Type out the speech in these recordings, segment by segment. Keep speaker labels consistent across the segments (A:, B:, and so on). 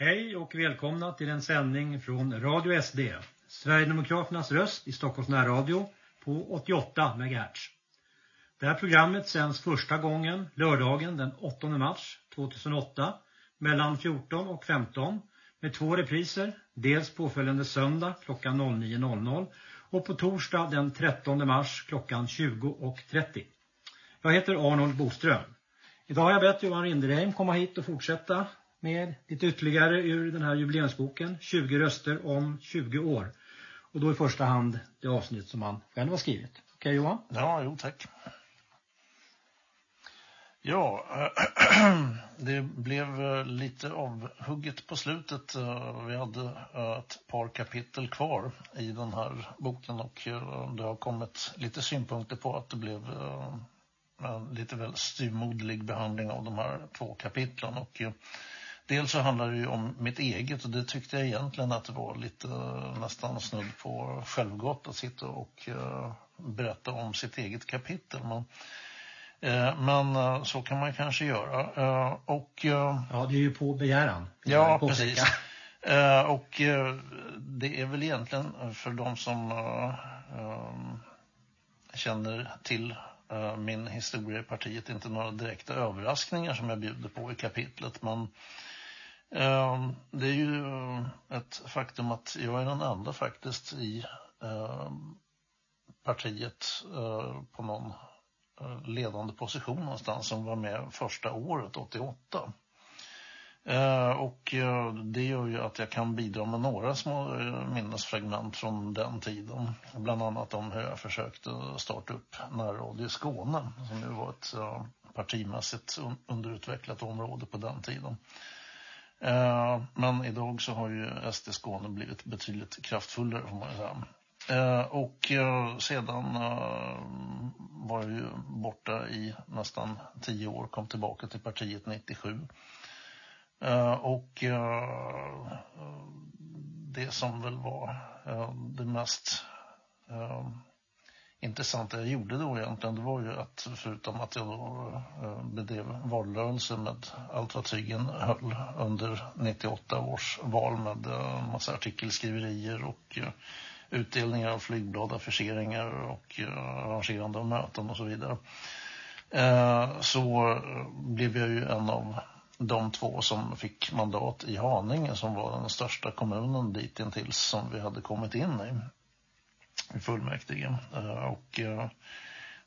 A: Hej och välkomna till en sändning från Radio SD, Sverigedemokraternas röst i Stockholms närradio på 88 MHz. Det här programmet sänds första gången lördagen den 8 mars 2008 mellan 14 och 15 med två repriser, dels påföljande söndag klockan 09.00 och på torsdag den 13 mars klockan 20.30. Jag heter Arnold Boström. Idag har jag bett Johan Rinderheim komma hit och fortsätta med lite ytterligare ur den här jubileumsboken 20 röster om 20 år. Och då i första hand det avsnitt som han själv har skrivit. Okej okay, Johan?
B: Ja, jo tack. Ja, det blev eh, lite avhugget på slutet. Eh, vi hade eh, ett par kapitel kvar i den här boken och det har kommit lite synpunkter på att det blev en lite väl styrmodlig behandling av de här två kapitlen. Och dels så handlar det ju om mitt eget och det tyckte jag egentligen att det var lite nästan snudd på självgott att sitta och berätta om sitt eget kapitel. Men Eh, men eh, så kan man kanske göra. Eh, och,
A: ja, det är ju på begäran.
B: Ja, precis. Och det är väl egentligen för de som känner till min historia i partiet inte några direkta överraskningar som jag bjuder på i kapitlet. Men Ehm, det är ju eh, ett faktum att jag är den enda faktiskt i ehm, partiet eh, på någon eh, ledande position någonstans som var med första året, 88. Ehm, och det gör ju att jag kan bidra med några små minnesfragment från den tiden. Bland annat om hur jag försökte starta upp närradio Skåne som ju var ett partimässigt underutvecklat område på den tiden. Eh, men idag så har ju SD Skåne blivit betydligt kraftfullare får man säga. Eh, och eh, sedan eh, var jag ju borta i nästan tio år, kom tillbaka till partiet 97. Eh, och eh, det som väl var det mest intressanta jag gjorde då egentligen, det var ju att förutom att jag då bedrev valrörelse med allt vad tygen höll under 98 års val med eh, massa artikelskriverier och eh, utdelningar av flygblad, affischeringar och arrangerande av möten och så vidare. Så blev jag ju en av de två som fick mandat i Haninge som var den största kommunen ditintills som vi hade kommit in i, i fullmäktige. Eh, och eh,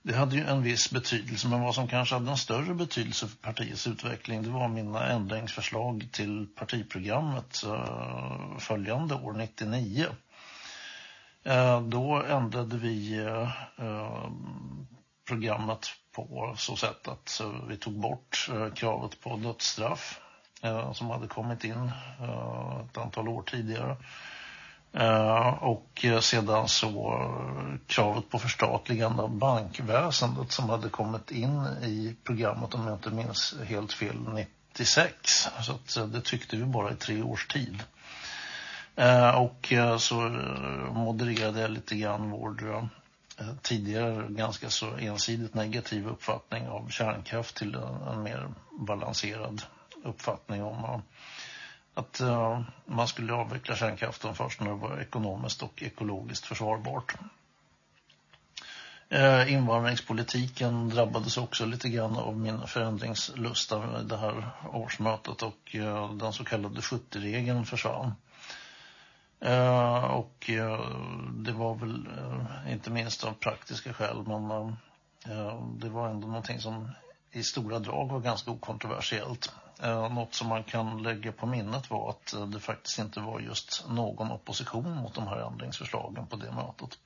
B: det hade ju en viss betydelse, men vad som kanske hade en större betydelse för partiets utveckling det var mina ändringsförslag till partiprogrammet eh, följande år 99. Då ändrade vi programmet på så sätt att vi tog bort kravet på dödsstraff som hade kommit in ett antal år tidigare. Eh, och sedan så kravet på förstatligande av bankväsendet som hade kommit in i programmet om jag inte minns helt fel 96. Så eh, det tyckte vi bara i tre års tid. Eh, och så modererade jag lite grann vår tidigare ganska så ensidigt negativ uppfattning av kärnkraft till en mer balanserad uppfattning om att eh, man skulle avveckla kärnkraften först när det var ekonomiskt och ekologiskt försvarbart. Eh, invandringspolitiken drabbades också lite grann av min förändringslusta i det här årsmötet och eh, den så kallade 70-regeln försvann. Uh, och uh, det var väl uh, inte minst av praktiska skäl men det var ändå någonting som i stora drag var ganska okontroversiellt. Eh, något som man kan lägga på minnet var att eh, det faktiskt inte var just någon opposition mot de här ändringsförslagen på det mötet.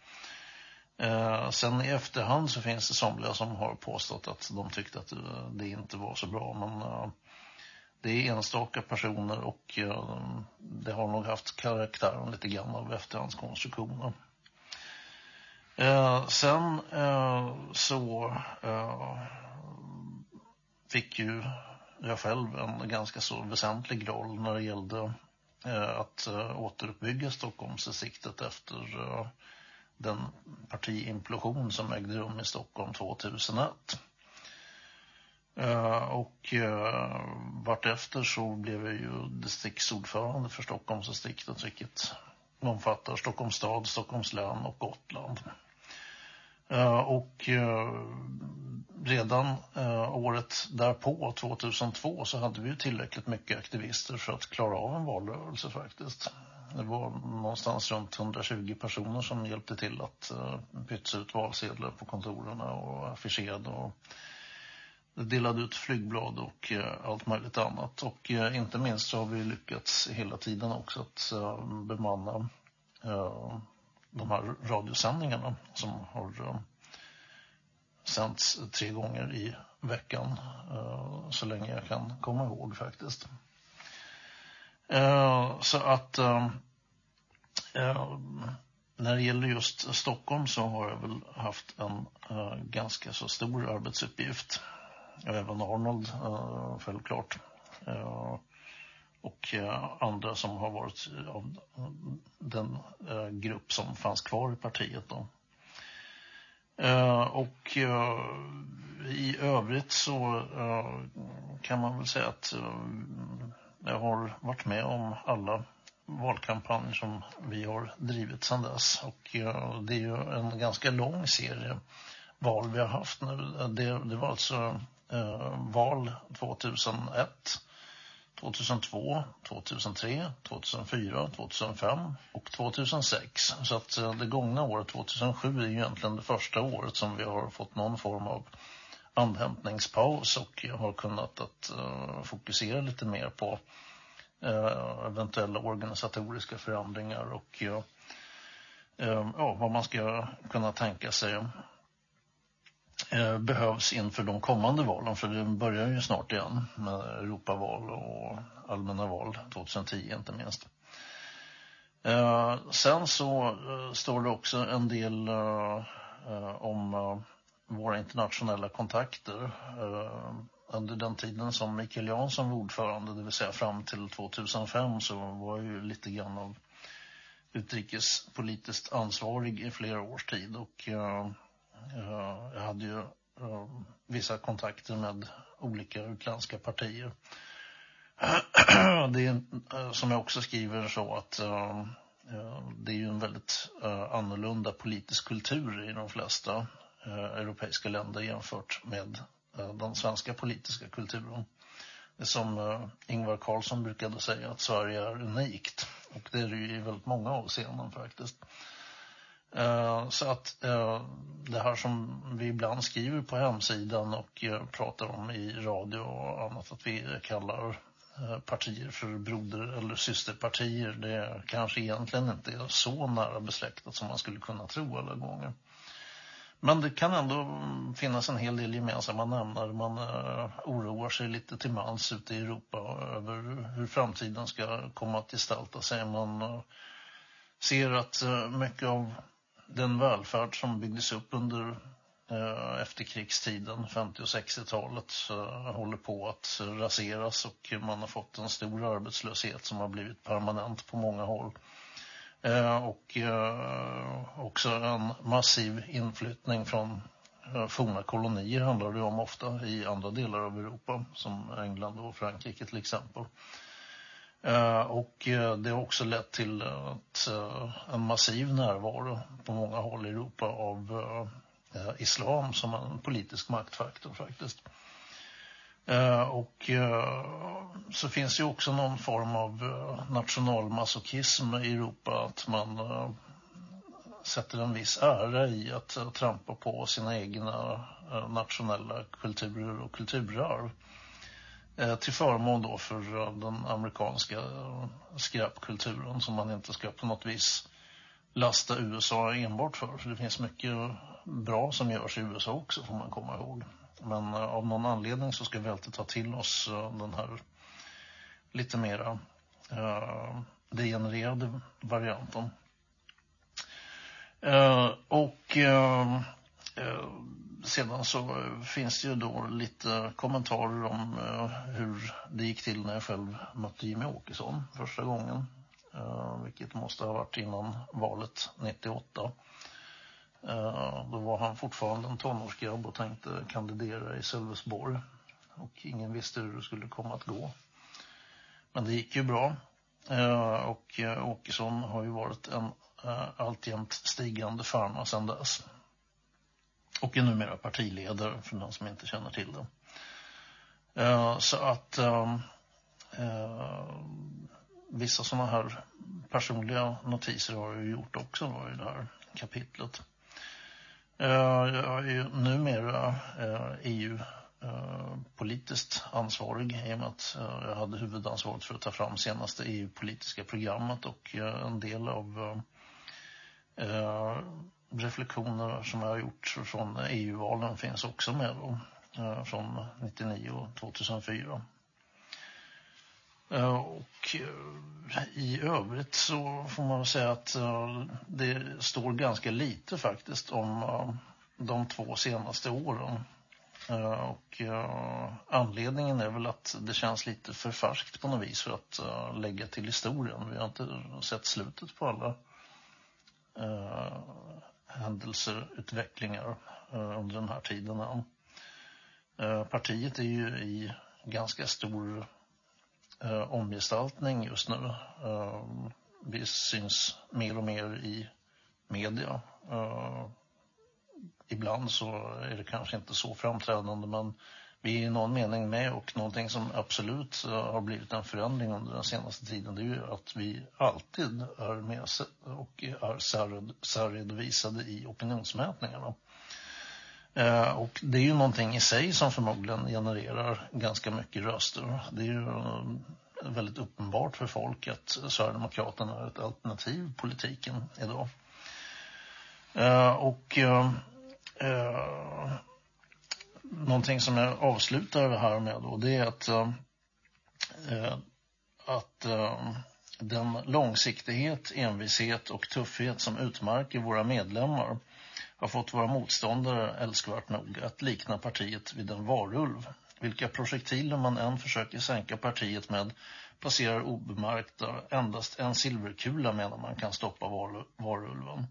B: Eh, sen i efterhand så finns det somliga som har påstått att de tyckte att det inte var så bra men det är enstaka personer och det har nog haft karaktären lite grann av efterhandskonstruktioner. Sen så fick ju jag själv en ganska så väsentlig roll när det gällde eh, att eh, återuppbygga Stockholmsdistriktet efter eh, den partiimplosion som ägde rum i Stockholm 2001. Och vartefter så blev jag ju distriktsordförande för Stockholmsdistriktet, vilket omfattar Stockholms stad, Stockholms län och Gotland. Eh, och eh, redan eh, året därpå, 2002, så hade vi tillräckligt mycket aktivister för att klara av en valrörelse faktiskt. Det var någonstans runt 120 personer som hjälpte till att pytsa ut valsedlar på kontoren och affischerade och delade ut flygblad och allt möjligt annat. Och inte minst så har vi lyckats hela tiden också att bemanna de här radiosändningarna som har eh, sänts tre gånger i veckan eh, så länge jag kan komma ihåg faktiskt. Eh, så att när det gäller just Stockholm så har jag väl haft en ganska så stor arbetsuppgift. Även Arnold självklart. Och eh, andra som har varit av den eh, grupp som fanns kvar i partiet då. Eh, och i övrigt så kan man väl säga att jag har varit med om alla valkampanjer som vi har drivit sedan dess. Och det är ju en ganska lång serie val vi har haft nu. Det, det var alltså val 2001, 2002, 2003, 2004, 2005 och 2006. Så att eh, det gångna året 2007 är egentligen det första året som vi har fått någon form av andhämtningspaus och har kunnat att eh, fokusera lite mer på eh, eventuella organisatoriska förändringar och ja, vad man ska kunna tänka sig Eh, behövs inför de kommande valen för det börjar ju snart igen med Europaval och allmänna val 2010 inte minst. Eh, sen så eh, står det också en del om våra internationella kontakter under den tiden som Mikael Jansson var ordförande, det vill säga fram till 2005 så var jag ju lite grann av utrikespolitiskt ansvarig i flera års tid och jag hade ju eh, vissa kontakter med olika utländska partier. Det är eh, som jag också skriver så att eh, det är ju en väldigt annorlunda politisk kultur i de flesta europeiska länder jämfört med den svenska politiska kulturen. Det är som Ingvar Carlsson brukade säga att Sverige är unikt. Och det är det ju i väldigt många avseenden faktiskt. Eh, så att eh, det här som vi ibland skriver på hemsidan och eh, pratar om i radio och annat att vi kallar partier för broder- eller systerpartier det kanske egentligen inte är så nära besläktat som man skulle kunna tro alla gånger. Men det kan ändå finnas en hel del gemensamma nämnare. Man oroar sig lite till mans ute i Europa över hur framtiden ska komma att gestalta sig. Man ser att mycket av den välfärd som byggdes upp under eh, efterkrigstiden, 50- och 60-talet, håller på att raseras och man har fått en stor arbetslöshet som har blivit permanent på många håll. Eh, och eh, också en massiv inflyttning från forna kolonier handlar det om ofta i andra delar av Europa, som England och Frankrike till exempel. Eh, och eh, det har också lett till att eh, en massiv närvaro på många håll i Europa av islam som en politisk maktfaktor faktiskt. Och så finns det ju också någon form av nationalmasochism i Europa att man sätter en viss ära i att trampa på sina egna nationella kulturer och kulturarv Eh, till förmån då för den amerikanska skräpkulturen som man inte ska på något vis lasta USA enbart för. För det finns mycket bra som görs i USA också får man komma ihåg. Men eh, av någon anledning så ska vi alltid ta till oss eh, den här lite mera degenererade varianten. Och sedan så eh, finns det ju då lite kommentarer om eh, hur det gick till när jag själv mötte Jimmy Åkesson första gången. Eh, vilket måste ha varit innan valet 98. Då var han fortfarande en tonårsgrabb och tänkte kandidera i Sölvesborg. och ingen visste hur det skulle komma att gå. Men det gick ju bra och Åkesson har ju varit en alltjämt stigande farma sedan dess. Och är numera partiledare för den som inte känner till det. Eh, så att ehm, eh, vissa sådana här personliga notiser har jag gjort också då, i det här kapitlet. Eh, jag är ju numera EU-politiskt ansvarig i och med att jag hade huvudansvaret för att ta fram senaste EU-politiska programmet och en del av reflektioner som jag har gjort från EU-valen finns också med då, eh, från 99 och 2004. Eh, och eh, i övrigt så får man säga att det står ganska lite faktiskt om de två senaste åren. Och anledningen är väl att det känns lite för färskt på något vis för att lägga till historien. Vi har inte sett slutet på alla händelser, utvecklingar eh, under den här tiden än. Eh, partiet är ju i ganska stor eh, omgestaltning just nu. Vi syns mer och mer i media. Ibland så är det kanske inte så framträdande men vi är i någon mening med och någonting som absolut har blivit en förändring under den senaste tiden det är ju att vi alltid är med och är särredovisade i opinionsmätningarna. Eh, och det är ju någonting i sig som förmodligen genererar ganska mycket röster. Det är ju eh, väldigt uppenbart för folk att Sverigedemokraterna är ett alternativ politiken idag. Eh, och någonting som jag avslutar det här med då, det är att, eh, eh, att eh, den långsiktighet, envishet och tuffhet som utmärker våra medlemmar har fått våra motståndare älskvärt nog att likna partiet vid en varulv. Vilka projektiler man än försöker sänka partiet med passerar obemärkta endast en silverkula medan man kan stoppa varulven.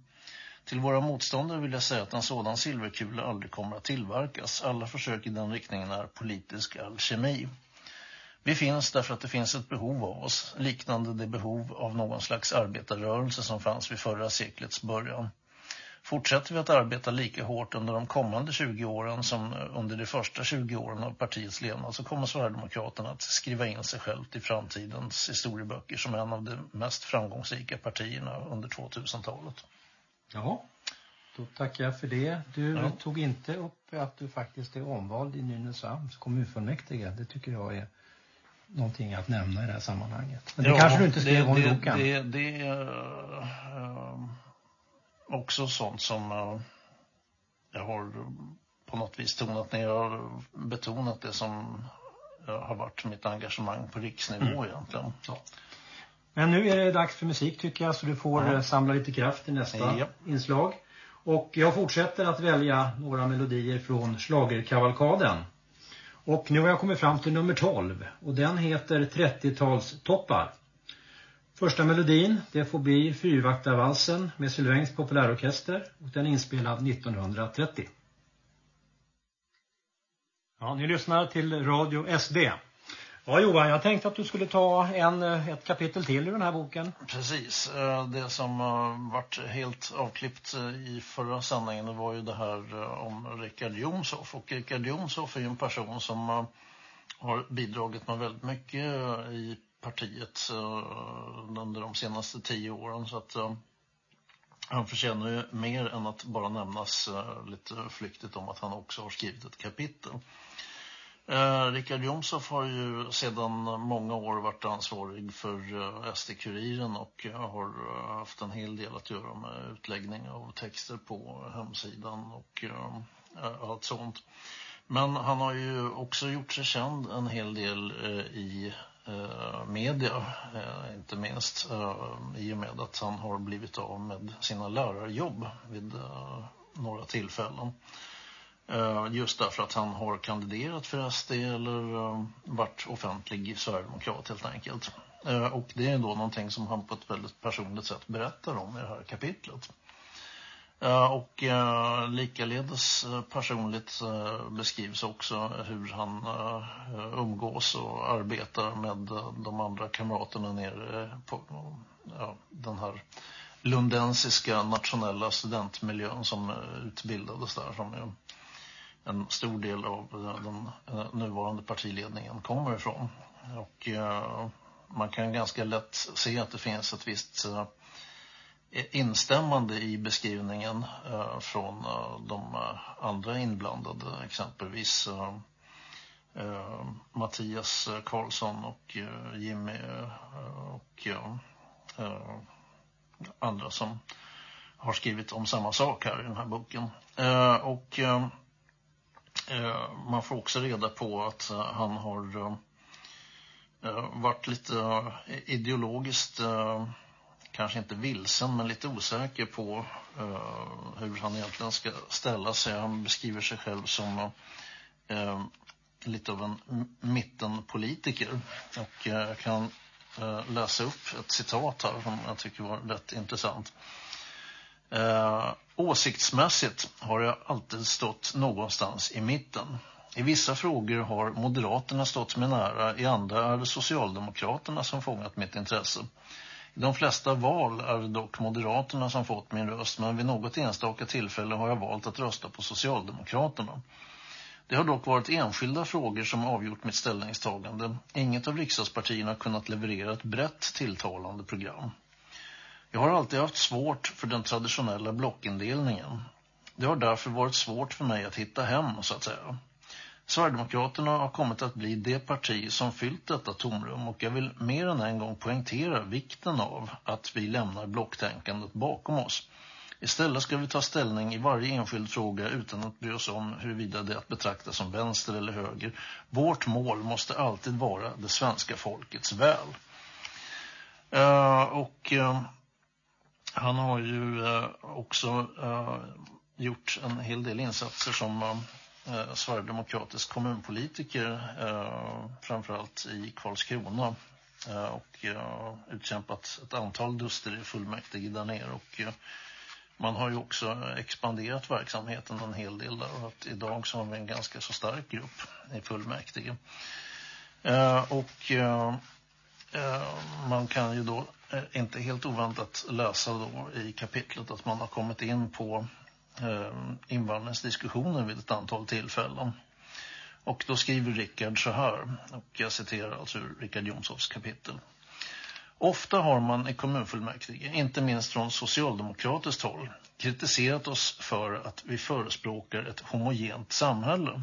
B: Till våra motståndare vill jag säga att en sådan silverkula aldrig kommer att tillverkas. Alla försök i den riktningen är politisk alkemi. Vi finns därför att det finns ett behov av oss, liknande det behov av någon slags arbetarrörelse som fanns vid förra seklets början. Fortsätter vi att arbeta lika hårt under de kommande 20 åren som under de första 20 åren av partiets levnad så kommer Sverigedemokraterna att skriva in sig självt i framtidens historieböcker som en av de mest framgångsrika partierna under 2000-talet.
A: Ja, då tackar jag för det. Du ja. tog inte upp att du faktiskt är omvald i Nynäshamns kommunfullmäktige. Det tycker jag är någonting att nämna i det här sammanhanget. Men det ja, kanske du inte skrev om i boken.
B: Det, det, det uh, också sånt som uh, jag har på något vis tonat ner. Jag har betonat det som har varit mitt engagemang på riksnivå mm. egentligen. Ja.
A: Men nu är det dags för musik tycker jag så du får ja. samla lite kraft i nästa ja. inslag. Och jag fortsätter att välja några melodier från slagerkavalkaden. Och nu har jag kommit fram till nummer 12 och den heter 30-talstoppar. Första melodin, det får bli Fyrvaktarvalsen med Sylvängs populärorkester och den är inspelad 1930. Ja, ni lyssnar till Radio SD. Ja Johan, jag tänkte att du skulle ta en, eh, ett kapitel till i den här boken.
B: Precis, eh, det som eh, varit helt avklippt i förra sändningen var ju det här om Richard Jomshoff. Och Richard Jomshoff är ju en person som har bidragit med väldigt mycket i partiet under de senaste tio åren. Så att han förtjänar ju mer än att bara nämnas lite flyktigt om att han också har skrivit ett kapitel. Eh, Richard Jomshoff har ju sedan många år varit ansvarig för eh, SD-kuriren och eh, har eh, haft en hel del att göra med utläggning av texter på hemsidan och eh, eh allt sånt. Men han har ju också gjort sig känd en hel del eh, i eh, media, inte minst i och med att han har blivit av med sina lärarjobb vid några tillfällen. Eh, just därför att han har kandiderat för SD eller eh, varit offentlig Sverigedemokrat helt enkelt. Eh, och det är då någonting som han på ett väldigt personligt sätt berättar om i det här kapitlet. Och likaledes personligt beskrivs också hur han umgås och arbetar med de andra kamraterna nere på ja, den här lundensiska nationella studentmiljön som utbildades där som är en stor del av eh, den eh, nuvarande partiledningen kommer ifrån. Och eh, man kan ganska lätt se att det finns ett visst instämmande i beskrivningen eh, från eh, de andra inblandade, exempelvis Mattias Karlsson och Jimmy och andra som har skrivit om samma sak här i den här boken. Och Eh, man får också reda på att eh, han har eh, varit lite ideologiskt kanske inte vilsen men lite osäker på hur han egentligen ska ställa sig. Han beskriver sig själv som lite av en mittenpolitiker. Och jag kan läsa upp ett citat här som jag tycker var rätt intressant. Eh, åsiktsmässigt har jag alltid stått någonstans i mitten. I vissa frågor har Moderaterna stått mig nära, i andra är det Socialdemokraterna som fångat mitt intresse. I de flesta val är det dock Moderaterna som fått min röst men vid något enstaka tillfälle har jag valt att rösta på Socialdemokraterna. Det har dock varit enskilda frågor som avgjort mitt ställningstagande. Inget av riksdagspartierna har kunnat leverera ett brett tilltalande program. Jag har alltid haft svårt för den traditionella blockindelningen. Det har därför varit svårt för mig att hitta hem, så att säga. Sverigedemokraterna har kommit att bli det parti som fyllt detta tomrum och jag vill mer än en gång poängtera vikten av att vi lämnar blocktänkandet bakom oss. Istället ska vi ta ställning i varje enskild fråga utan att bry oss om huruvida det är att betrakta som vänster eller höger. Vårt mål måste alltid vara det svenska folkets väl. Uh, och uh, han har ju eh, också eh, gjort en hel del insatser som eh, eh, sverigedemokratisk kommunpolitiker eh, framförallt i Karlskrona eh, och eh, utkämpat ett antal duster i fullmäktige där nere och eh, man har ju också expanderat verksamheten en hel del där och att idag så har vi en ganska så stark grupp i fullmäktige. Och man kan ju då inte helt oväntat läsa då i kapitlet att man har kommit in på Eh, vid ett antal tillfällen. Och då skriver Rickard så här, och jag citerar alltså ur Rickard Jonsson kapitel. Ofta har man i kommunfullmäktige, inte minst från socialdemokratiskt håll, kritiserat oss för att vi förespråkar ett homogent samhälle.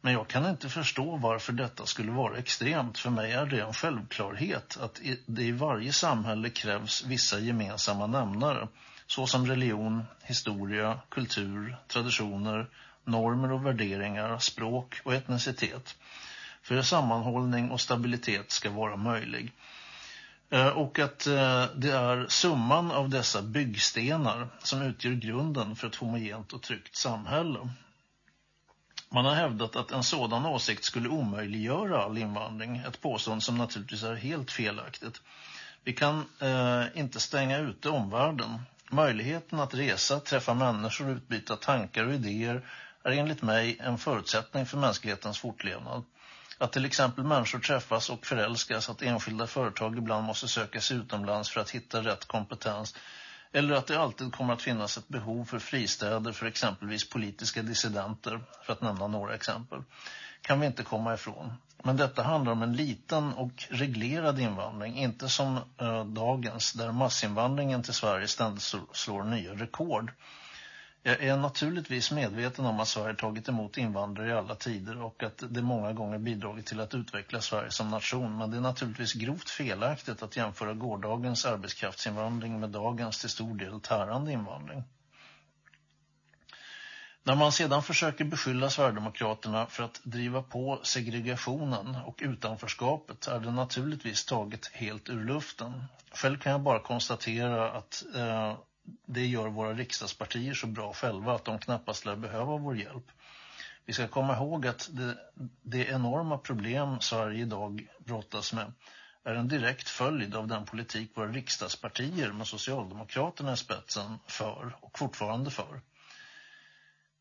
B: Men jag kan inte förstå varför detta skulle vara extremt. För mig är det en självklarhet att det i varje samhälle krävs vissa gemensamma nämnare såsom religion, historia, kultur, traditioner, normer och värderingar, språk och etnicitet. För att sammanhållning och stabilitet ska vara möjlig. Eh, och att eh, det är summan av dessa byggstenar som utgör grunden för ett homogent och tryggt samhälle. Man har hävdat att en sådan åsikt skulle omöjliggöra all invandring, ett påstående som naturligtvis är helt felaktigt. Vi kan eh, inte stänga ute omvärlden. Möjligheten att resa, träffa människor och utbyta tankar och idéer är enligt mig en förutsättning för mänsklighetens fortlevnad. Att till exempel människor träffas och förälskas, att enskilda företag ibland måste söka sig utomlands för att hitta rätt kompetens eller att det alltid kommer att finnas ett behov för fristäder för exempelvis politiska dissidenter, för att nämna några exempel, kan vi inte komma ifrån. Men detta handlar om en liten och reglerad invandring, inte som eh, dagens där massinvandringen till Sverige ständigt slår nya rekord. Jag är naturligtvis medveten om att Sverige tagit emot invandrare i alla tider och att det många gånger bidragit till att utveckla Sverige som nation. Men det är naturligtvis grovt felaktigt att jämföra gårdagens arbetskraftsinvandring med dagens till stor del tärande invandring. När man sedan försöker beskylla Sverigedemokraterna för att driva på segregationen och utanförskapet är det naturligtvis taget helt ur luften. Själv kan jag bara konstatera att eh, det gör våra riksdagspartier så bra själva att de knappast lär behöva vår hjälp. Vi ska komma ihåg att det, det enorma problem Sverige idag brottas med är en direkt följd av den politik våra riksdagspartier med Socialdemokraterna i spetsen för och fortfarande för.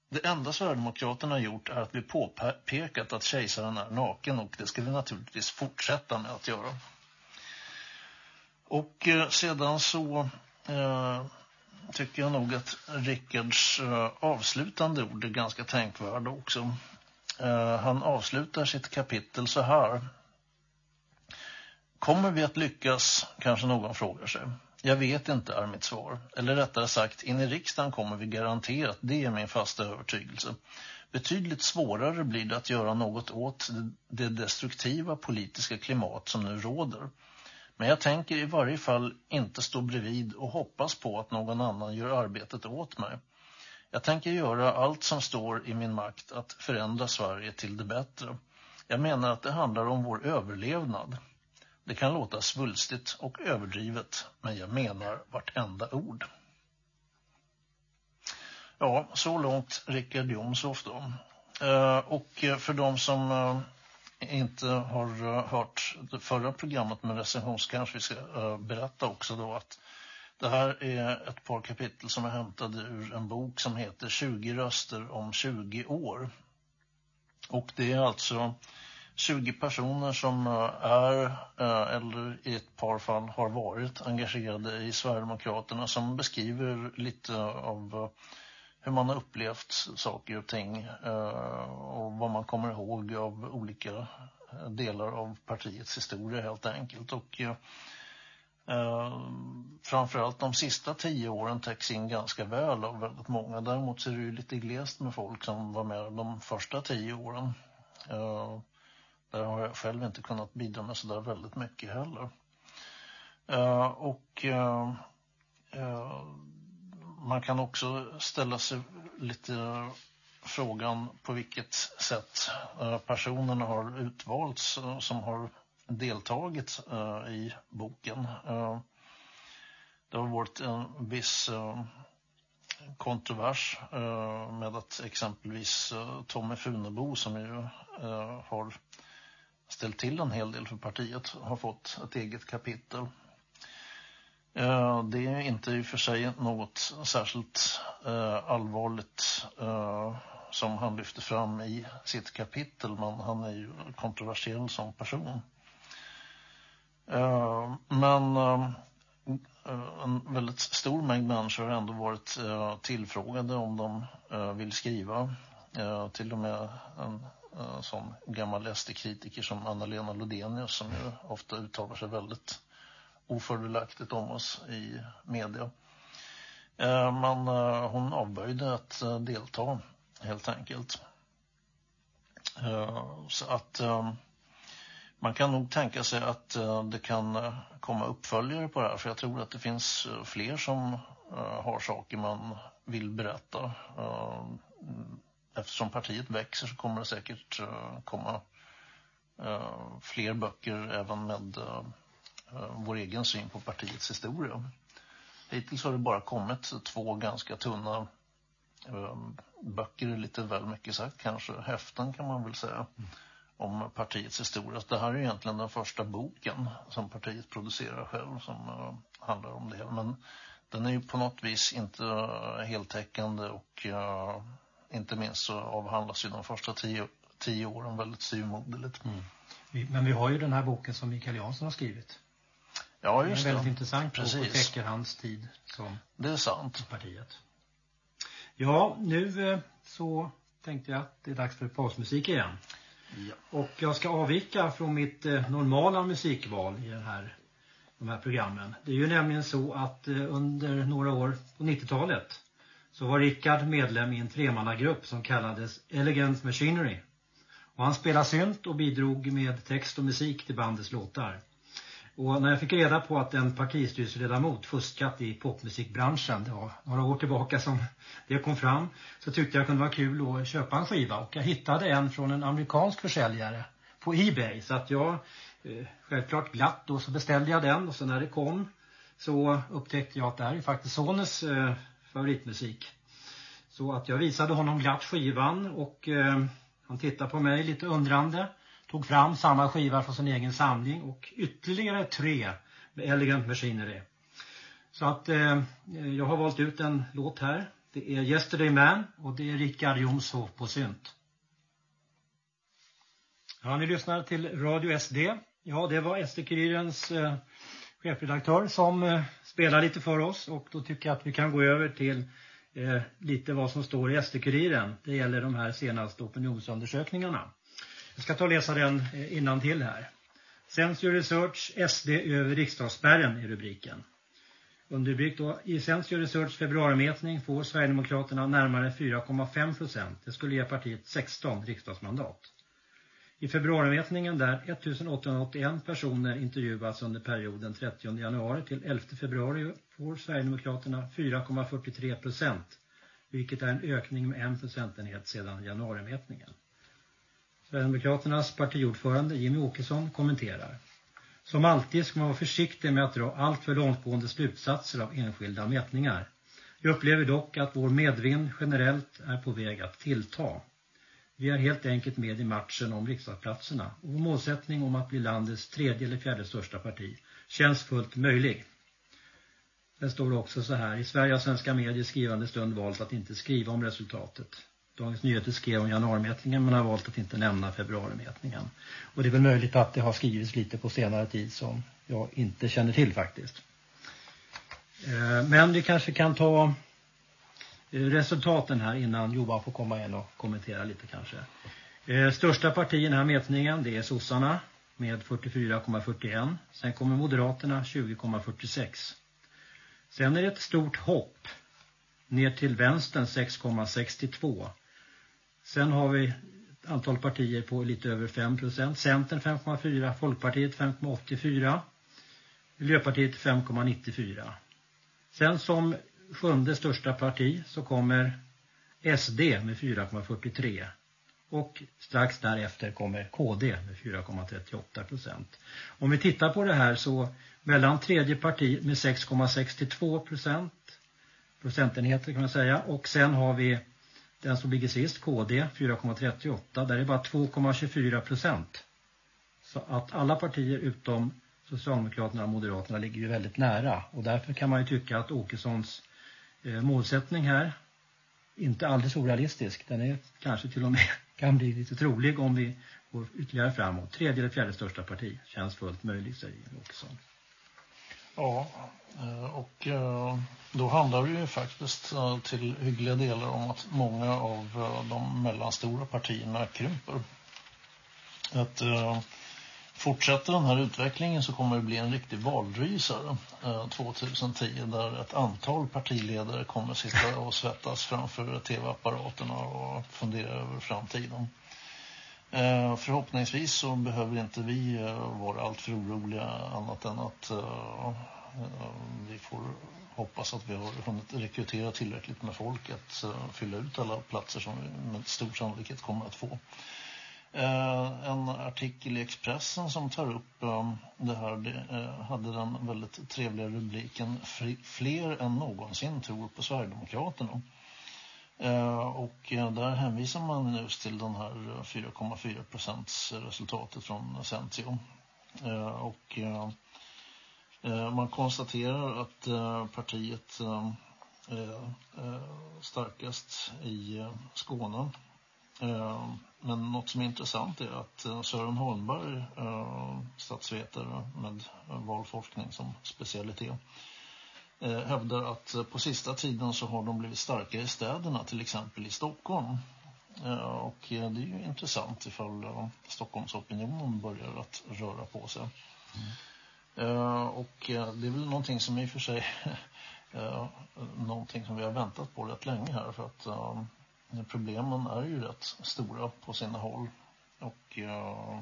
B: Det enda Sverigedemokraterna har gjort är att vi påpekat att kejsaren är naken och det ska vi naturligtvis fortsätta med att göra. Och eh, sedan så eh, tycker jag nog att Rickards eh, avslutande ord är ganska tänkvärda också. Eh, han avslutar sitt kapitel så här. Kommer vi att lyckas, kanske någon frågar sig. Jag vet inte är mitt svar. Eller rättare sagt, in i riksdagen kommer vi garanterat, det är min fasta övertygelse. Betydligt svårare blir det att göra något åt det destruktiva politiska klimat som nu råder. Men jag tänker i varje fall inte stå bredvid och hoppas på att någon annan gör arbetet åt mig. Jag tänker göra allt som står i min makt att förändra Sverige till det bättre. Jag menar att det handlar om vår överlevnad. Det kan låta svulstigt och överdrivet, men jag menar vartenda ord. Ja, så långt Rickard Jomshoff då. Eh, och för de som eh, inte har eh, hört det förra programmet med recension så kanske vi ska eh, berätta också då att det här är ett par kapitel som är hämtade ur en bok som heter 20 röster om 20 år. Och det är alltså 20 personer som eh, är, eller i ett par fall har varit engagerade i Sverigedemokraterna som beskriver lite av hur man har upplevt saker och ting eh, och vad man kommer ihåg av olika eh, delar av partiets historia helt enkelt. Och eh, framförallt de sista tio åren täcks in ganska väl av väldigt många. Däremot så är det ju lite glest med folk som var med de första tio åren. Där har jag själv inte kunnat bidra med sådär väldigt mycket heller. Och man kan också ställa sig lite frågan på vilket sätt eh, personerna har utvalts eh, som har deltagit eh, i boken. Det har varit en viss kontrovers med att exempelvis Tommy Funebo som ju har ställt till en hel del för partiet har fått ett eget kapitel. Eh, det är inte i och för sig något särskilt eh, allvarligt eh, som han lyfter fram i sitt kapitel men han är ju kontroversiell som person. Men en väldigt stor mängd människor har ändå varit tillfrågade om de vill skriva. Till och med en sån gammal SD-kritiker som Anna-Lena Lodenius som ju ofta uttalar sig väldigt ofördelaktigt om oss i media. Eh, men eh, hon avböjde att eh, delta helt enkelt. Så att man kan nog tänka sig att det kan komma uppföljare på det här för jag tror att det finns fler som har saker man vill berätta eftersom partiet växer så kommer det säkert komma fler böcker även med Eh, vår egen syn på partiets historia. Hittills har det bara kommit två ganska tunna eh, böcker, lite väl mycket sagt kanske, häften kan man väl säga, om partiets historia. Det här är egentligen den första boken som partiet producerar själv som eh, handlar om det. Men den är ju på något vis inte heltäckande och inte minst så avhandlas ju de första tio, tio åren väldigt syvmoderligt. Mm.
A: Men vi har ju den här boken som Mikael Jansson har skrivit.
B: Ja, just det.
A: är väldigt det. intressant Precis. och täcker hans tid som
B: det är sant.
A: partiet. Ja, nu eh, så tänkte jag att det är dags för pausmusik igen. Ja. Och jag ska avvika från mitt eh, normala musikval i den här, de här programmen. Det är ju nämligen så att eh, under några år på 90-talet så var Rickard medlem i en tremannagrupp som kallades Elegant Machinery. Och han spelade synt och bidrog med text och musik till bandets låtar. Och när jag fick reda på att en partistyrelseledamot fuskat i popmusikbranschen, det var några år tillbaka som det kom fram, så tyckte jag det kunde vara kul att köpa en skiva. Och jag hittade en från en amerikansk försäljare på Ebay. Så att jag, eh, självklart glatt då, så beställde jag den och så när det kom så upptäckte jag att det här är faktiskt sonens eh, favoritmusik. Så att jag visade honom glatt skivan och eh, han tittade på mig lite undrande tog fram samma skiva från sin egen samling och ytterligare tre med Elegant Machinery. Så att eh, jag har valt ut en låt här. Det är Yesterday Man och det är Rickard Jomshof på synt. Ja, ni lyssnar till Radio SD. Ja, det var SD-Kurirens eh, chefredaktör som eh, spelar lite för oss och då tycker jag att vi kan gå över till eh, lite vad som står i SD-Kuriren. Det gäller de här senaste opinionsundersökningarna. Jag ska ta och läsa den eh, innan till här. Censure Research SD över riksdagsspärren i rubriken. Underbyggt då, i Censure Research februarimätning får Sverigedemokraterna närmare 4,5 procent. Det skulle ge partiet 16 riksdagsmandat. I februarimätningen där 1881 personer intervjuas under perioden 30 januari till 11 februari får Sverigedemokraterna 4,43 procent, vilket är en ökning med en procentenhet sedan januarimätningen. Sverigedemokraternas partiordförande Jimmy Åkesson kommenterar. Som alltid ska man vara försiktig med att dra allt för långtgående slutsatser av enskilda mätningar. Jag upplever dock att vår medvind generellt är på väg att tillta. Vi är helt enkelt med i matchen om riksdagsplatserna och vår målsättning om att bli landets tredje eller fjärde största parti känns fullt möjlig. Sen står det också så här, i Sverige har svenska medier skrivande stund valt att inte skriva om resultatet. Dagens Nyheter skrev om januarimätningen men har valt att inte nämna februarimätningen. Och det är väl möjligt att det har skrivits lite på senare tid som jag inte känner till faktiskt. Eh, men vi kanske kan ta eh, resultaten här innan Johan får komma in och kommentera lite kanske. Eh, största parti i den här mätningen det är sossarna med 44,41. Sen kommer Moderaterna 20,46. Sen är det ett stort hopp ner till vänstern 6,62. Sen har vi ett antal partier på lite över 5 procent. Centern 5,4, Folkpartiet 5,84, Miljöpartiet 5,94. Sen som sjunde största parti så kommer SD med 4,43 och strax därefter kommer KD med 4,38 procent. Om vi tittar på det här så mellan tredje parti med 6,62 procent procentenheter kan man säga och sen har vi den som ligger sist, KD, 4,38. Där är bara 2,24 procent. Så att alla partier utom Socialdemokraterna och Moderaterna ligger ju väldigt nära. Och därför kan man ju tycka att Åkessons eh, målsättning här inte alldeles orealistisk. Den är kanske till och med kan bli lite trolig om vi går ytterligare framåt. Tredje eller fjärde största parti känns fullt möjligt, säger Åkesson.
B: Ja, eh, och eh, då handlar det ju faktiskt eh, till hyggliga delar om att många av de mellanstora partierna krymper. Att fortsätter den här utvecklingen så kommer det bli en riktig valrysare 2010 där ett antal partiledare kommer sitta och svettas framför tv-apparaterna och fundera över framtiden. Eh, förhoppningsvis så behöver inte vi eh, vara allt för oroliga annat än att eh, eh vi får hoppas att vi har hunnit rekrytera tillräckligt med folk att eh, fylla ut alla platser som vi med stor sannolikhet kommer att få. Eh, en artikel i Expressen som tar upp det här hade den väldigt trevliga rubriken Fler än någonsin tror på Sverigedemokraterna. Eh, och eh, där hänvisar man just till den här 4,4 procents resultatet från Centio. Eh, och man konstaterar att partiet är starkast i Skåne. Men något som är intressant är att Sören Holmberg, statsvetare med valforskning som specialitet, Eh, hävdar att eh, på sista tiden så har de blivit starkare i städerna, till exempel i Stockholm. Eh, och eh, det är ju intressant ifall Stockholmsopinionen börjar att röra på sig. Mm. Och det är väl någonting som i och för sig någonting som vi har väntat på rätt länge här för att problemen är ju rätt stora på sina håll. Och Eh,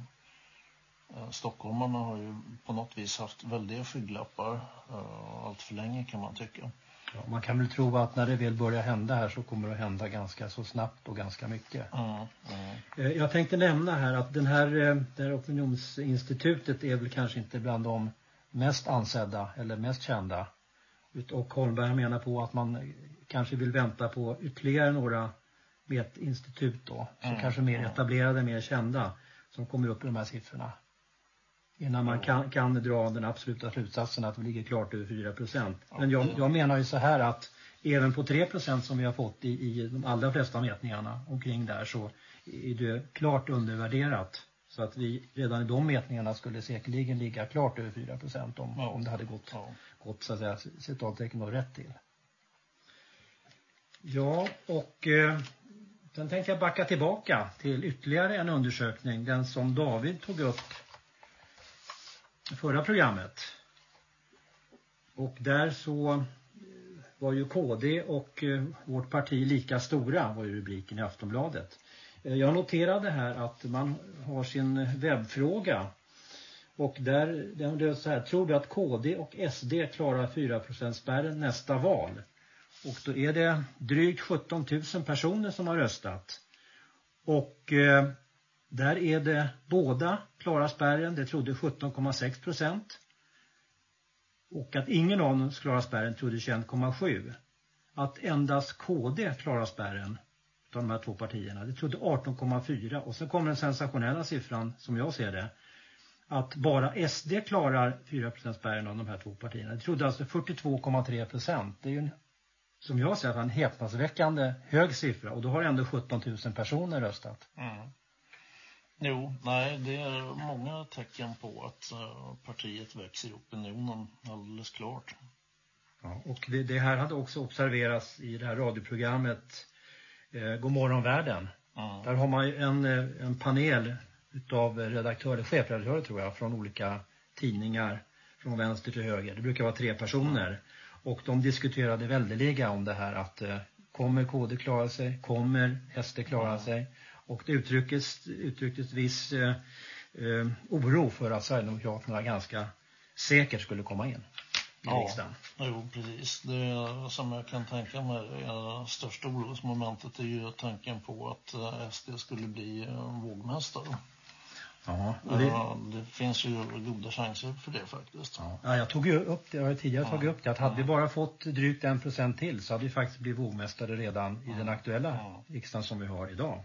B: stockholmarna har ju på något vis haft väldiga skygglappar eh, allt för länge kan man tycka.
A: Ja, man kan väl tro att när det väl börjar hända här så kommer det att hända ganska så snabbt och ganska mycket. Mm, mm. Jag tänkte nämna här att den här, det här opinionsinstitutet är väl kanske inte bland de mest ansedda eller mest kända. Och Holmberg menar på att man kanske vill vänta på ytterligare några institut då. Som mm, kanske mer etablerade, mer kända som kommer upp i de här siffrorna. Innan man kan, kan dra den absoluta slutsatsen att vi ligger klart över 4 procent. Men jag, jag menar ju så här att även på 3 procent som vi har fått i, i de allra flesta mätningarna omkring där så är det klart undervärderat. Så att vi redan i de mätningarna skulle säkerligen ligga klart över 4 procent om, ja. om det hade gått, ja. gått så att säga citattecken då rätt till. Ja, och eh, sen tänkte jag backa tillbaka till ytterligare en undersökning, den som David tog upp förra programmet. Och där så eh, var ju KD och eh, vårt parti lika stora, var ju rubriken i Aftonbladet. Eh, jag noterade här att man har sin webbfråga och där den löd så här, tror du att KD och SD klarar 4 spärren nästa val? Och då är det drygt 17 000 personer som har röstat. Och där är det båda klara spärren, det trodde 17,6 procent. Och att ingen av dem klarar spärren trodde 21,7. Att endast KD klarar spärren av de här två partierna, det trodde 18,4. Och sen kommer den sensationella siffran, som jag ser det, att bara SD klarar 4 spärren av de här två partierna. Det trodde alltså 42,3 procent. Det är ju en, som jag ser det, en häpnadsväckande hög siffra. Och då har ändå 17 000 personer röstat. Mm.
B: Jo, nej, det är många tecken på att uh, partiet växer i opinionen, alldeles klart.
A: Ja, och det, det, här hade också observerats i det här radioprogrammet eh, Godmorgon världen. Mm. Där har man en, eh, en panel utav redaktörer, chefredaktörer tror jag, från olika tidningar från vänster till höger. Det brukar vara tre personer. Och de diskuterade väldeliga om det här att eh, kommer KD klara sig? Kommer SD klara mm. sig? Och det uttrycktes, uttrycktes viss eh, eh, oro för att Sverigedemokraterna ganska säkert skulle komma in i ja, riksdagen.
B: Jo, precis. Det som jag kan tänka mig är största orosmomentet är ju tanken på att eh, SD skulle bli eh, vågmästare. Ja, det... det... finns ju goda chanser för det faktiskt.
A: Ja, jag tog ju upp det, jag har tidigare ja. tagit upp det, att hade vi bara fått drygt en procent till så hade vi faktiskt blivit vågmästare redan i den aktuella ja. riksdagen som vi har idag.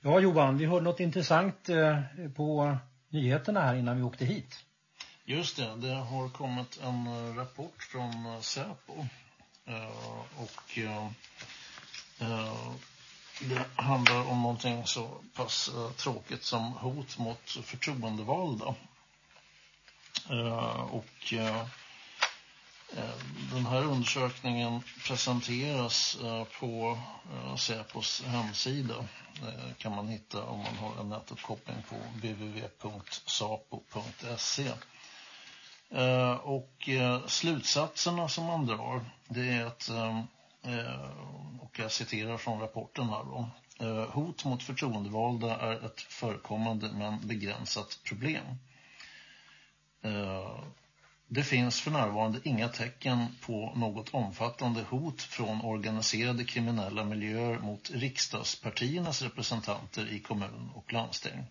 A: Ja Johan, vi hörde något intressant eh, på nyheterna här innan vi åkte hit.
B: Just det, det har kommit en rapport från Säpo. Eh, och eh, det handlar om någonting så pass tråkigt som hot mot förtroendevalda. Och Eh, den här undersökningen presenteras eh, på eh, Säpos hemsida. kan man hitta om man har en nätuppkoppling på www.sapo.se. Och slutsatserna som man drar det är att, och jag citerar från rapporten här då, hot mot förtroendevalda är ett förekommande men begränsat problem. Det finns för närvarande inga tecken på något omfattande hot från organiserade kriminella miljöer mot riksdagspartiernas representanter i kommun och landsting.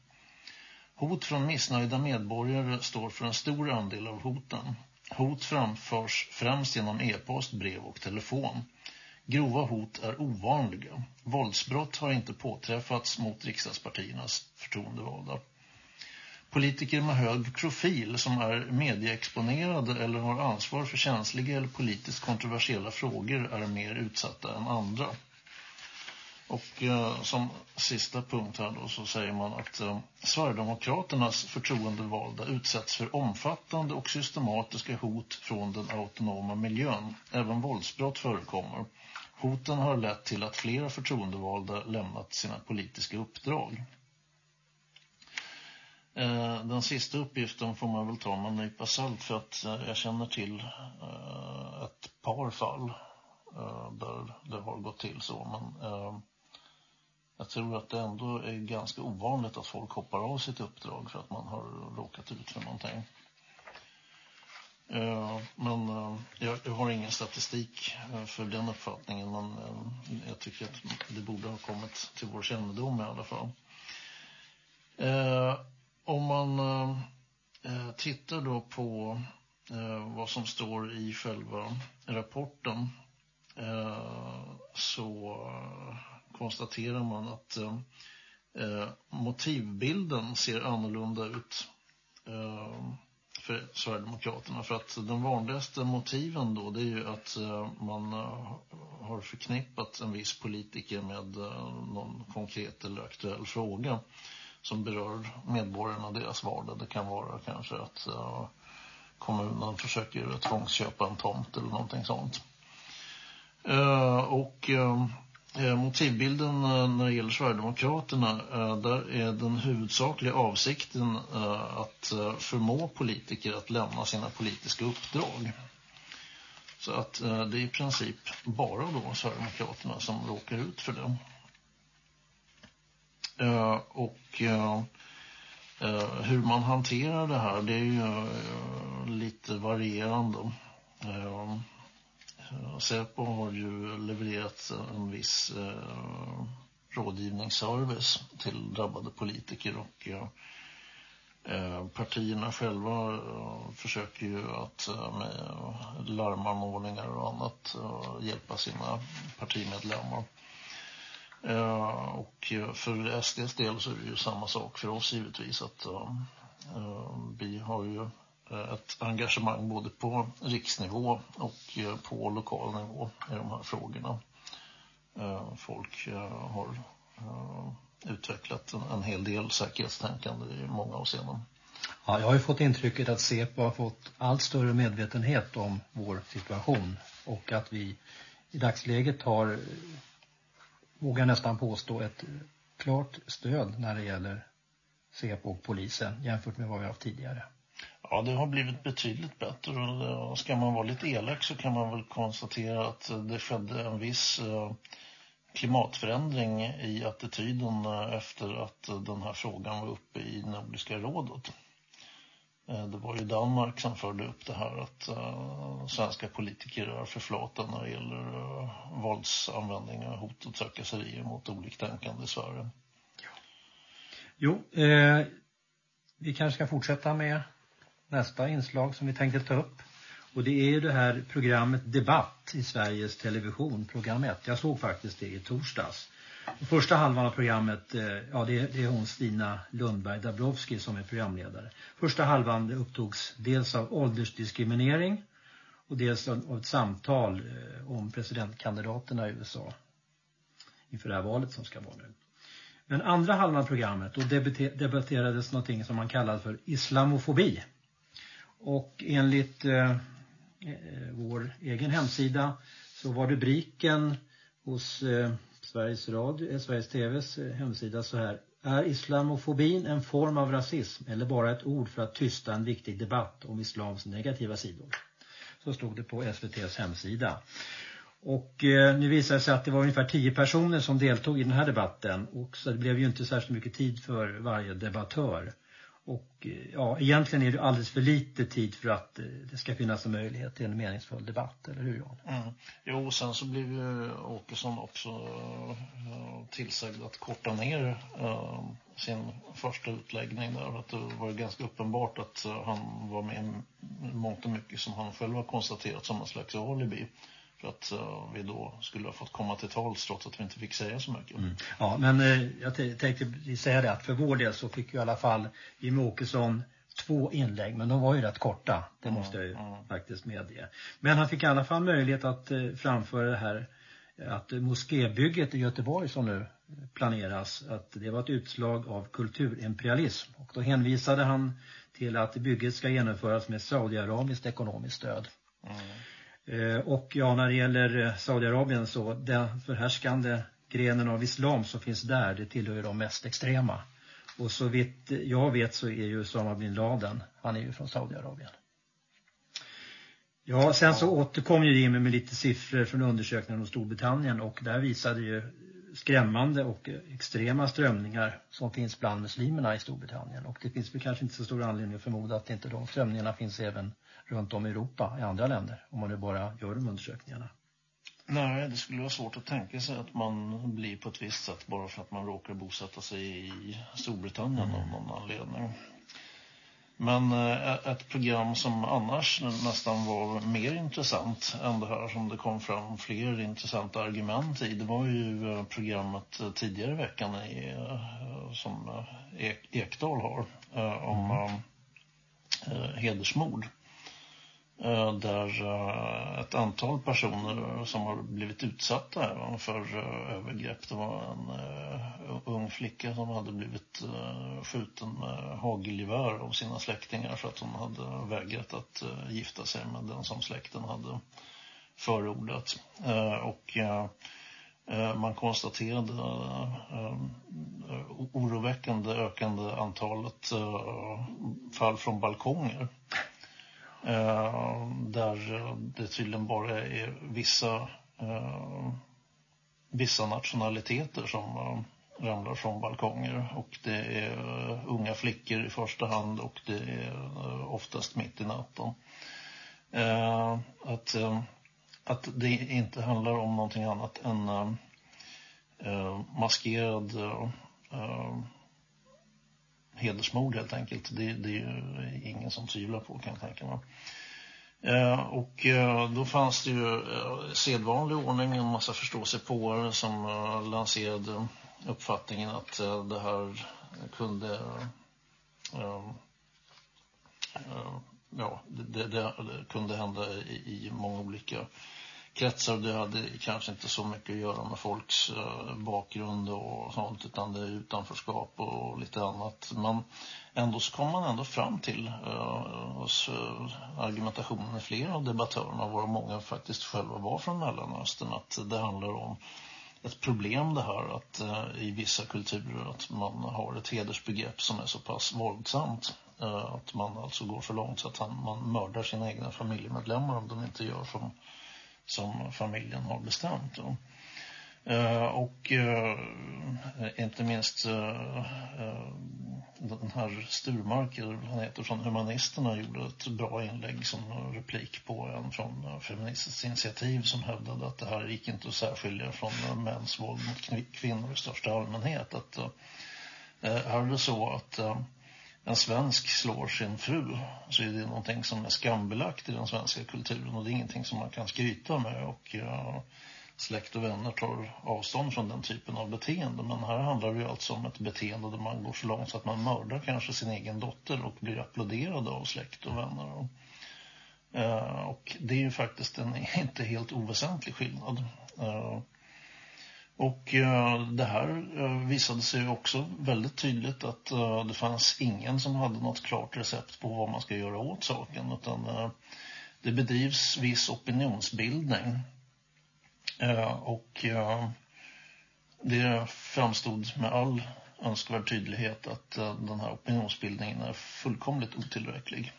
B: Hot från missnöjda medborgare står för en stor andel av hoten. Hot framförs främst genom e-post, brev och telefon. Grova hot är ovanliga. Våldsbrott har inte påträffats mot riksdagspartiernas förtroendevalda. Politiker med hög profil som är medieexponerade eller har ansvar för känsliga eller politiskt kontroversiella frågor är mer utsatta än andra. Och eh, som sista punkt här då så säger man att eh, Sverigedemokraternas förtroendevalda utsätts för omfattande och systematiska hot från den autonoma miljön. Även våldsbrott förekommer. Hoten har lett till att flera förtroendevalda lämnat sina politiska uppdrag. Den sista uppgiften får man väl ta med en nypa salt för att eh, jag känner till eh, ett par fall eh, där det har gått till så. Men eh, jag tror att det ändå är ganska ovanligt att folk hoppar av sitt uppdrag för att man har råkat ut för någonting. Men jag har ingen statistik för den uppfattningen men jag tycker att det borde ha kommit till vår kännedom i alla fall. Om man eh, eh, tittar då på eh, vad som står i själva rapporten eh, så konstaterar man att eh, eh motivbilden ser annorlunda ut eh, för Sverigedemokraterna. För att den vanligaste motiven då det är ju att eh, man eh, har förknippat en viss politiker med eh, någon konkret eller aktuell fråga som berör medborgarna och deras vardag. Det kan vara kanske att kommunen försöker tvångsköpa en tomt eller någonting sånt. Eh, och eh, eh, motivbilden när det gäller Sverigedemokraterna, där är den huvudsakliga avsikten att förmå politiker att lämna sina politiska uppdrag. Så att det är i princip bara då Sverigedemokraterna som råkar ut för det. Eh, och eh, eh, hur man hanterar det här, det är ju lite varierande. Säpo har ju levererat en viss eh, rådgivningsservice till drabbade politiker och eh, partierna själva eh, försöker ju att med larmanordningar och annat hjälpa sina partimedlemmar. Eh, och för SDs del så är det ju samma sak för oss givetvis att eh, eh, vi har ju ett engagemang både på riksnivå och på lokal nivå i de här frågorna. Folk har utvecklat en hel del säkerhetstänkande i många avseenden.
A: Ja, jag har ju fått intrycket att CEPA har fått allt större medvetenhet om vår situation och att vi i dagsläget har, vågar nästan påstå, ett klart stöd när det gäller SEPO och polisen jämfört med vad vi har haft tidigare.
B: Ja, det har blivit betydligt bättre och ska man vara lite elak så kan man väl konstatera att det skedde en viss eh, klimatförändring i attityden efter att den här frågan var uppe i Nordiska rådet. Eh, det var ju Danmark som förde upp det här att eh, svenska politiker är för flata när det gäller eh, våldsanvändning och hot och trakasserier mot oliktänkande i Sverige.
A: Jo, eh, vi kanske ska fortsätta med nästa inslag som vi tänkte ta upp. Och det är ju det här programmet Debatt i Sveriges Television, program 1. Jag såg faktiskt det i torsdags. Första halvan av programmet, eh, ja det är, det är hon Stina Lundberg Dabrowski som är programledare. Första halvan upptogs dels av åldersdiskriminering och dels av ett samtal eh, om presidentkandidaterna i USA inför det här valet som ska vara nu. Men andra halvan av programmet då debatterades någonting som man kallade för islamofobi. Och enligt eh, eh, vår egen hemsida så var rubriken hos eh, Sveriges, Radio, eh, Sveriges TVs eh, hemsida så här. Är islamofobin en form av rasism eller bara ett ord för att tysta en viktig debatt om islams negativa sidor? Så stod det på SVTs hemsida. Och eh, nu visade det sig att det var ungefär tio personer som deltog i den här debatten och så det blev ju inte särskilt mycket tid för varje debattör. Och eh, ja, egentligen är det alldeles för lite tid för att eh, det ska finnas en möjlighet till en meningsfull debatt, eller hur Jan?
B: Mm. Jo, och sen så blev ju Åkesson också eh, tillsagd att korta ner sin första utläggning där. Att det var ganska uppenbart att han var med i mångt och mycket som han själv har konstaterat som en slags alibi för att uh, vi då skulle ha fått komma till tals trots att vi inte fick säga så mycket. Mm.
A: Ja, men uh, jag tänkte säga det att för vår del så fick ju i alla fall Jimmie Åkesson två inlägg, men de var ju rätt korta, det mm, måste jag ju mm. faktiskt medge. Men han fick i alla fall möjlighet att uh, framföra det här att moskébygget i Göteborg som nu planeras, att det var ett utslag av kulturimperialism. Och då hänvisade han till att bygget ska genomföras med Saudiarabiskt ekonomiskt stöd. Mm. Eh, och ja, när det gäller eh, Saudiarabien så den förhärskande grenen av islam som finns där, det tillhör ju de mest extrema. Och så vitt jag vet så är ju Osama bin Laden, han är ju från Saudiarabien. Ja, sen så återkom ju Jimmy med lite siffror från undersökningen om Storbritannien och där visade ju skrämmande och extrema strömningar som finns bland muslimerna i Storbritannien. Och det finns väl kanske inte så stor anledning att förmoda att inte de strömningarna finns även runt om i Europa, i andra länder, om man nu bara gör de undersökningarna.
B: Nej, det skulle vara svårt att tänka sig att man blir på ett visst sätt bara för att man råkar bosätta sig i Storbritannien mm. av någon anledning. Men eh, ett program som annars nästan var mer intressant än det här som det kom fram fler intressanta argument i. Det var ju eh, programmet tidigare i veckan i, som Ekdal har om mm. hedersmord. Eh, där eh, ett antal personer som har blivit utsatta även för eh, övergrepp. Det var en ung flicka som hade blivit skjuten med hagelgevär av sina släktingar för att hon hade vägrat att gifta sig med den som släkten hade förordat. Och man konstaterade oroväckande ökande antalet fall från balkonger Eh, där det tydligen bara är vissa, eh, vissa nationaliteter som eh, ramlar från balkonger och det är unga flickor i första hand och det är oftast mitt i natten. Att, att det inte handlar om någonting annat än maskerad hedersmord helt enkelt. Det, det är ju ingen som tvivlar på kan jag tänka mig. Eh, och eh, då fanns det ju eh, sedvanlig ordning en massa förståsigpåare som eh, lanserade uppfattningen att eh, det här kunde eh, ja, det, det, det kunde hända i, i många olika kretsar. Det hade kanske inte så mycket att göra med folks eh, bakgrund och sånt utan det är utanförskap och lite annat. Men ändå så kom man ändå fram till eh, hos eh, argumentationen med flera av debattörerna var många faktiskt själva var från Mellanöstern att det handlar om ett problem det här att i vissa kulturer att man har ett hedersbegrepp som är så pass våldsamt att man alltså går för långt så att han, man mördar sina egna familjemedlemmar om de inte gör som som familjen har bestämt. Då. Eh, och eh, inte minst eh, den här Sturmark, han heter från Humanisterna, gjorde ett bra inlägg som replik på en från Feministiskt initiativ som hävdade att det här gick inte att särskilja från mäns våld mot kvinnor i största allmänhet. Att, är det så att en svensk slår sin fru så är det någonting som är skambelagt i den svenska kulturen och det är ingenting som man kan skryta med och ja, släkt och vänner tar avstånd från den typen av beteende. Men här handlar det ju alltså om ett beteende där man går så långt så att man mördar kanske sin egen dotter och blir applåderad av släkt och vänner. Och, eh, och det är ju faktiskt en inte helt oväsentlig skillnad. Eh, och eh, det här eh, visade sig också väldigt tydligt att eh, det fanns ingen som hade något klart recept på vad man ska göra åt saken utan det bedrivs viss opinionsbildning och det framstod med all önskvärd tydlighet att den här opinionsbildningen är fullkomligt otillräcklig.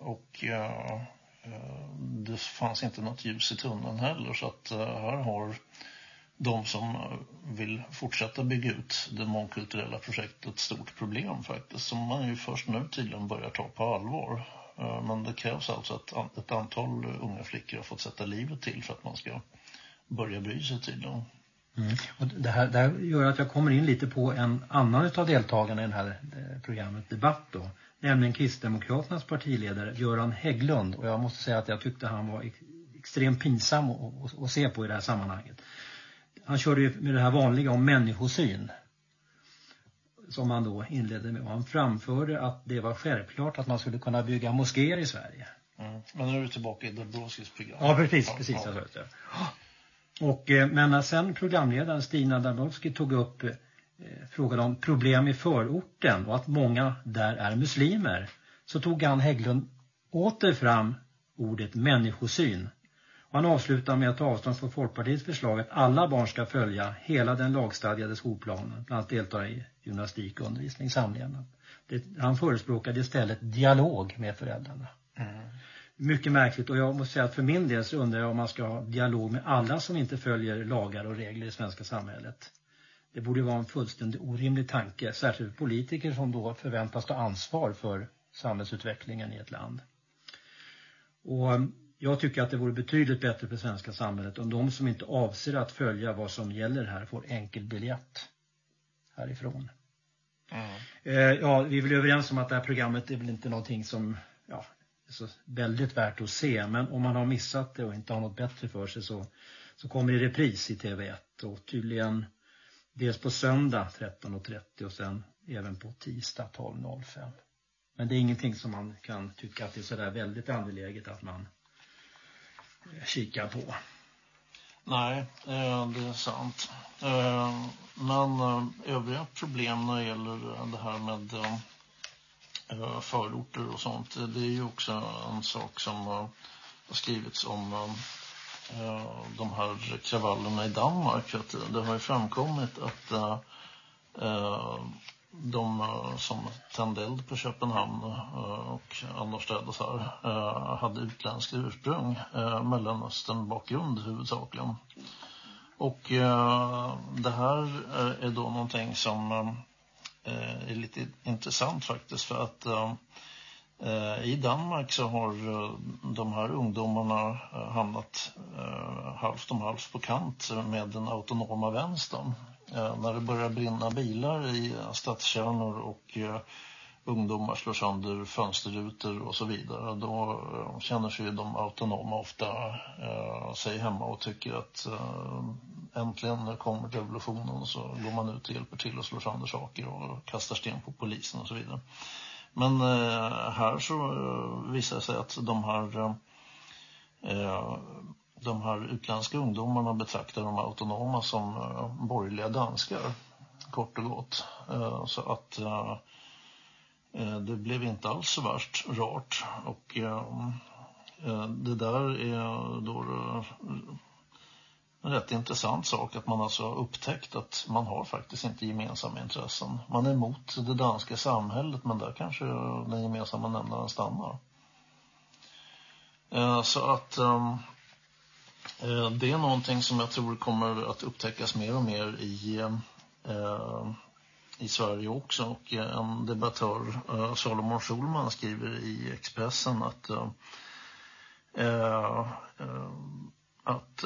B: Och Eh, det fanns inte något ljus i tunneln heller så att eh, här har de som eh, vill fortsätta bygga ut det mångkulturella projektet ett stort problem faktiskt som man ju först nu tydligen börjar ta på allvar. Men det krävs alltså att ett antal unga flickor har fått sätta livet till för att man ska börja bry sig tydligen.
A: Mm. Och det, här, det här gör att jag kommer in lite på en annan av deltagarna i det här programmet Debatt då nämligen Kristdemokraternas partiledare Göran Hägglund och jag måste säga att jag tyckte han var extremt pinsam att se på i det här sammanhanget. Han körde ju med det här vanliga om människosyn som han då inledde med och han framförde att det var självklart att man skulle kunna bygga moskéer i Sverige.
B: Mm. Men nu är du tillbaka i Dabrowskis program.
A: Ja, precis, ja, precis. Ja. Jag och, eh, men när sen programledaren Stina Dabrowski tog upp eh, frågade om problem i förorten och att många där är muslimer så tog Ann Hägglund åter fram ordet människosyn. Och han avslutar med att ta avstånd från Folkpartiets förslag att alla barn ska följa hela den lagstadgade skolplanen, bland annat delta i gymnastik, undervisning, samlevnad. Han förespråkade istället dialog med föräldrarna. Mm. Mycket märkligt och jag måste säga att för min del så undrar jag om man ska ha dialog med alla som inte följer lagar och regler i svenska samhället. Det borde vara en fullständigt orimlig tanke, särskilt politiker som då förväntas ta ansvar för samhällsutvecklingen i ett land. Och um, jag tycker att det vore betydligt bättre för svenska samhället om de som inte avser att följa vad som gäller här får enkel biljett härifrån. Mm. Eh, ja, vi är väl överens om att det här programmet är väl inte någonting som ja, är så väldigt värt att se. Men om man har missat det och inte har något bättre för sig så, så kommer det repris i TV1 och tydligen dels på söndag 13.30 och sen även på tisdag 12.05. Men det är ingenting som man kan tycka att det är sådär väldigt angeläget att man eh, kikar på.
B: Nej, eh, det är sant. Eh, men övriga problem när det gäller det här med förorter och sånt, det är ju också en sak som har skrivits om Eh, de här kravallerna i Danmark. Att det har ju framkommit att eh, eh, de som tände eld på Köpenhamn och annorstädes här hade utländskt ursprung, Mellanöstern bakgrund huvudsakligen. Och det här är då någonting som är lite intressant faktiskt för att Eh, i Danmark så har eh, de här ungdomarna eh, hamnat halvt om halvt på kant med den autonoma vänstern. När det börjar brinna bilar i stadskärnor och ungdomar slår sönder fönsterrutor och så vidare då känner sig de autonoma ofta sig hemma och tycker att äntligen kommer revolutionen och så går man ut och hjälper till och slår sönder saker och kastar sten på polisen och så vidare. Men eh, här så eh, visar det sig att de här eh, de här utländska ungdomarna betraktar de autonoma som eh, borgerliga danskar, kort och gott. Eh, så att det blev inte alls så värst rart. Och det där är då en rätt intressant sak att man alltså har upptäckt att man har faktiskt inte gemensamma intressen. Man är emot det danska samhället men där kanske den gemensamma nämnaren stannar. Eh, så att ehm, eh, det är någonting som jag tror kommer att upptäckas mer och mer i, eh, i Sverige också. Och en debattör, Salomon Schulman, skriver i Expressen att, att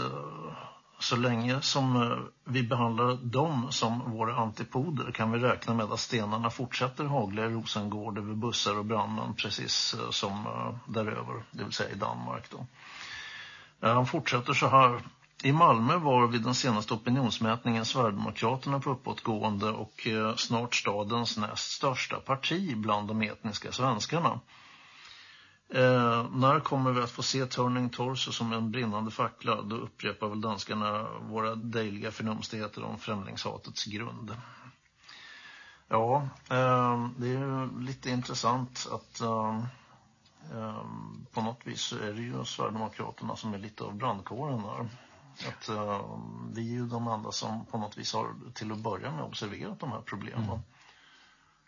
B: så länge som eh, vi behandlar dem som våra antipoder kan vi räkna med att stenarna fortsätter hagla i Rosengård över bussar och brandmän precis eh, som eh, däröver, det vill säga i Danmark då. Han fortsätter så här. I Malmö var vid den senaste opinionsmätningen Sverigedemokraterna på uppåtgående och snart stadens näst största parti bland de etniska svenskarna. Eh, när kommer vi att få se Turning Torso som en brinnande fackla? Då upprepar väl danskarna våra dejliga förnumstigheter om främlingshatets grund. Ja, eh, det är lite intressant att... Eh, eh, på något vis så är det ju Sverigedemokraterna som är lite av brandkåren där. Att, eh, vi är ju de enda som på något vis har till att börja med observerat de här problemen. Mm.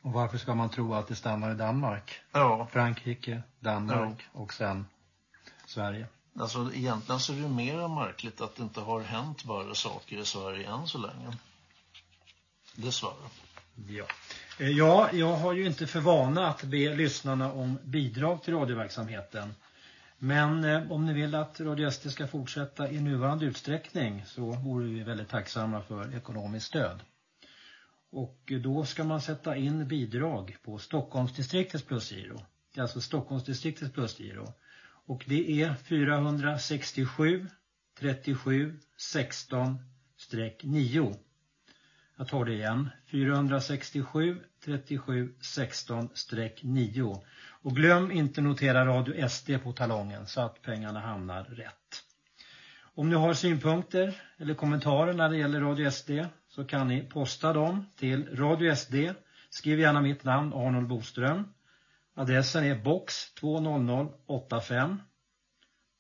A: Och varför ska man tro att det stannar i Danmark?
B: Ja.
A: Frankrike, Danmark ja. och sen Sverige.
B: Alltså egentligen så är det mer märkligt att det inte har hänt värre saker i Sverige än så länge. Dessvärre.
A: Ja. Eh, ja, jag har ju inte för vana att be lyssnarna om bidrag till radioverksamheten. Men eh, om ni vill att Radio SD ska fortsätta i nuvarande utsträckning så vore vi väldigt tacksamma för ekonomiskt stöd. Och då ska man sätta in bidrag på Stockholmsdistriktets plusgiro. Det är alltså Stockholmsdistriktets plusgiro. Och det är 467 37 16 9. Jag tar det igen. 467 37 16 9. Och glöm inte notera Radio SD på talongen så att pengarna hamnar rätt. Om ni har synpunkter eller kommentarer när det gäller Radio SD så kan ni posta dem till Radio SD. Skriv gärna mitt namn Arnold Boström. Adressen är box 20085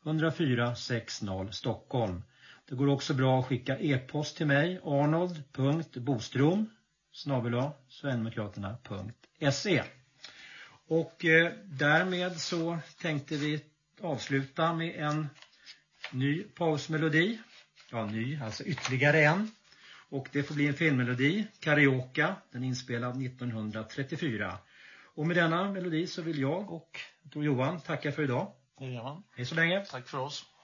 A: 104 60 Stockholm. Det går också bra att skicka e-post till mig arnold.bostrom snabela sverigedemokraterna.se Och eh, därmed så tänkte vi avsluta med en ny pausmelodi. Ja, ny, alltså ytterligare en. Och det får bli en filmmelodi, Karaoke, den inspelad 1934. Och med denna melodi så vill jag och Tor Johan tacka för idag.
B: Gör man.
A: Hej så länge.
B: Tack för oss.